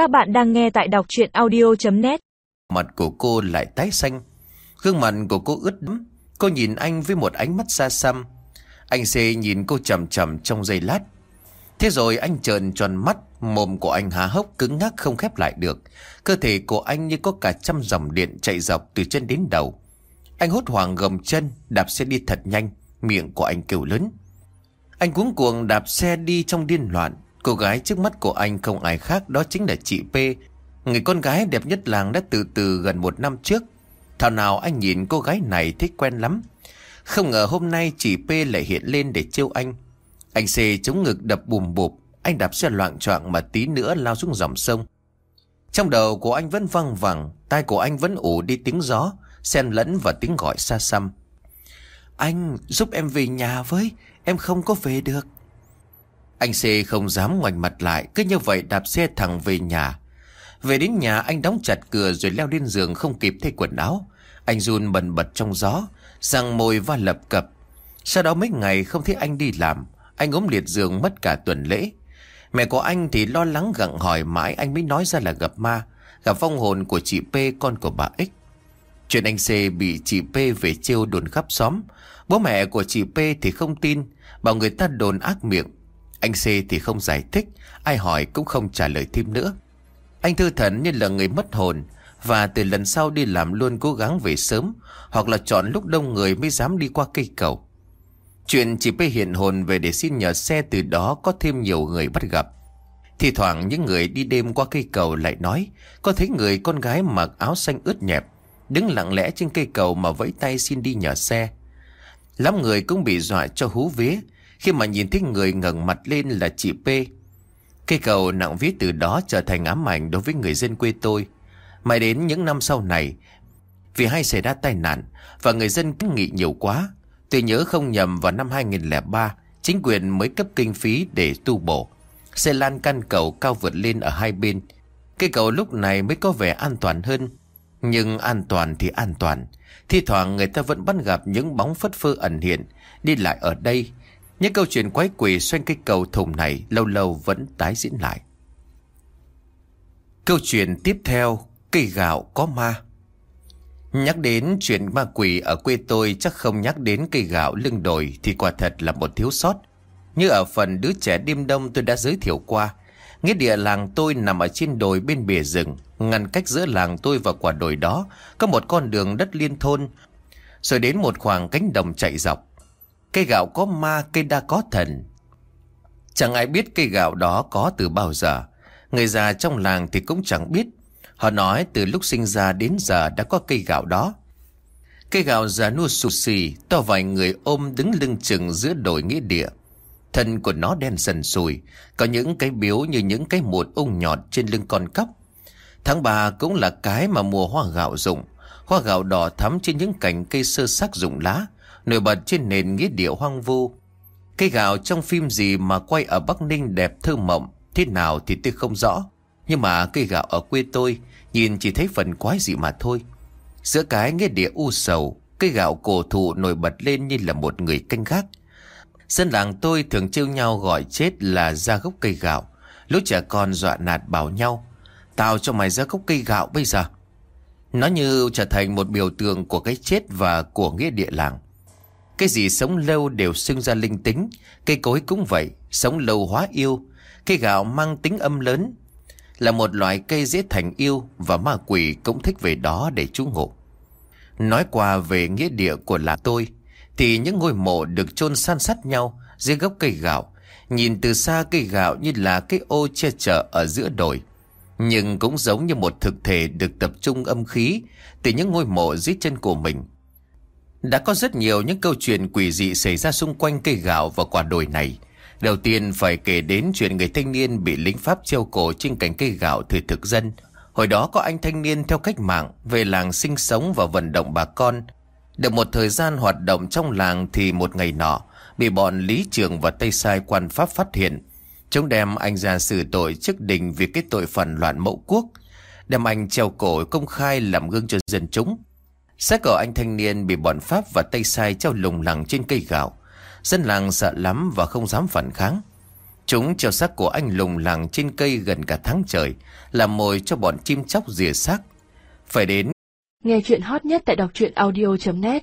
Các bạn đang nghe tại đọc chuyện audio.net Mặt của cô lại tái xanh. Gương mặt của cô ướt đẫm. Cô nhìn anh với một ánh mắt xa xăm. Anh xê nhìn cô chầm chầm trong giây lát. Thế rồi anh trợn tròn mắt, Mồm của anh há hốc, cứng ngắc không khép lại được. Cơ thể của anh như có cả trăm dòng điện chạy dọc từ chân đến đầu. Anh hốt hoảng gầm chân, Đạp xe đi thật nhanh. Miệng của anh kêu lớn. Anh cuống cuồng đạp xe đi trong điên loạn. Cô gái trước mắt của anh không ai khác Đó chính là chị P. Người con gái đẹp nhất làng đã từ từ gần một năm trước. Thảo nào anh nhìn cô gái này thích quen lắm. Không ngờ hôm nay chị P lại hiện lên để trêu anh. Anh C chống ngực đập bùm bụp, Anh đạp xe loạn choạng mà tí nữa lao xuống dòng sông. Trong đầu của anh vẫn văng vẳng, Tai của anh vẫn ủ đi tiếng gió, Xen lẫn và tiếng gọi xa xăm. Anh giúp em về nhà với, Em không có về được. Anh C không dám ngoảnh mặt lại, Cứ như vậy đạp xe thẳng về nhà. Về đến nhà, anh đóng chặt cửa Rồi leo lên giường không kịp thay quần áo. Anh run bần bật trong gió, Răng môi va lập cập. Sau đó mấy ngày không thấy anh đi làm, Anh ốm liệt giường mất cả tuần lễ. Mẹ của anh thì lo lắng gặng hỏi mãi Anh mới nói ra là gặp ma, Gặp vong hồn của chị P, con của bà X. Chuyện anh C bị chị P về trêu đồn khắp xóm. Bố mẹ của chị P thì không tin, Bảo người ta đồn ác miệng. Anh C thì không giải thích, Ai hỏi cũng không trả lời thêm nữa. Anh thư thần như là người mất hồn Và từ lần sau đi làm luôn cố gắng về sớm Hoặc là chọn lúc đông người mới dám đi qua cây cầu. Chuyện chỉ P hiện hồn về để xin nhờ xe từ đó có thêm nhiều người bắt gặp. Thì thoảng những người đi đêm qua cây cầu lại nói, Có thấy người con gái mặc áo xanh ướt nhẹp, Đứng lặng lẽ trên cây cầu mà vẫy tay xin đi nhờ xe. Lắm người cũng bị dọa cho hú vía khi mà nhìn thấy người ngẩng mặt lên là chị P. Cây cầu nặng viết từ đó trở thành ám ảnh đối với người dân quê tôi. Mãi đến những năm sau này, Vì hay xảy ra tai nạn Và người dân cứ nghị nhiều quá, Tôi nhớ không nhầm vào năm 2003 Chính quyền mới cấp kinh phí để tu bổ. Xe lan căn cầu cao vượt lên ở hai bên. Cây cầu lúc này mới có vẻ an toàn hơn, Nhưng an toàn thì an toàn. Thi thoảng người ta vẫn bắt gặp những bóng phất phơ ẩn hiện, Đi lại ở đây những câu chuyện quái quỷ xoay cây cầu thùng này Lâu lâu vẫn tái diễn lại. Câu chuyện tiếp theo, Cây gạo có ma. Nhắc đến chuyện ma quỷ ở quê tôi Chắc không nhắc đến cây gạo lưng đồi Thì quả thật là một thiếu sót. Như ở phần đứa trẻ đêm đông tôi đã giới thiệu qua, Nghĩa địa làng tôi nằm ở trên đồi bên bìa rừng. Ngăn cách giữa làng tôi và quả đồi đó, Có một con đường đất liên thôn, Rồi đến một khoảng cánh đồng chạy dọc. Cây gạo có ma, cây đa có thần. Chẳng ai biết cây gạo đó có từ bao giờ. Người già trong làng thì cũng chẳng biết. Họ nói từ lúc sinh ra đến giờ đã có cây gạo đó. Cây gạo già nua sụt xì To vài người ôm đứng lưng chừng giữa đồi nghĩa địa. Thân của nó đen sần sùi Có những cái biếu như những cái mụn ung nhọt trên lưng con cóc. Tháng 3 cũng là cái mà mùa hoa gạo rụng. Hoa gạo đỏ thắm trên những cành cây sơ sắc rụng lá. Nổi bật trên nền nghĩa địa hoang vu. Cây gạo trong phim gì mà quay ở Bắc Ninh đẹp thơ mộng, Thế nào thì tôi không rõ. Nhưng mà cây gạo ở quê tôi, Nhìn chỉ thấy phần quái dị mà thôi. Giữa cái nghĩa địa u sầu Cây gạo cổ thụ nổi bật lên như là một người canh gác. Dân làng tôi thường trêu nhau gọi chết là ra gốc cây gạo. Lúc trẻ con dọa nạt bảo nhau, Tao cho mày ra gốc cây gạo bây giờ. Nó như trở thành một biểu tượng của cái chết và của nghĩa địa làng. Cái gì sống lâu đều sinh ra linh tính Cây cối cũng vậy, Sống lâu hóa yêu. Cây gạo mang tính âm lớn Là một loại cây dễ thành yêu Và ma quỷ cũng thích về đó để trú ngụ. Nói qua về nghĩa địa của làng tôi, Thì những ngôi mộ được chôn san sát nhau Dưới gốc cây gạo, Nhìn từ xa cây gạo như là cái ô che chở ở giữa đồi. Nhưng cũng giống như một thực thể được tập trung âm khí Từ những ngôi mộ dưới chân của mình. Đã có rất nhiều những câu chuyện quỷ dị xảy ra xung quanh cây gạo và quả đồi này Đầu tiên phải kể đến chuyện người thanh niên bị lính Pháp treo cổ trên cành cây gạo thời thực dân Hồi đó có anh thanh niên theo cách mạng về làng sinh sống và vận động bà con được một thời gian hoạt động trong làng thì một ngày nọ, bị bọn Lý Trường và Tây Sai quan pháp phát hiện. Chúng đem anh ra xử tội trước đình vì cái tội phản loạn mẫu quốc. Đem anh treo cổ công khai làm gương cho dân chúng. Xác của anh thanh niên bị bọn Pháp và Tây Sai treo lùng lẳng trên cây gạo. Dân làng sợ lắm và không dám phản kháng. Chúng treo xác của anh lùng lẳng trên cây gần cả tháng trời, làm mồi cho bọn chim chóc rìa xác. Phải đến Nghe chuyện hot nhất tại đọc truyện audio.net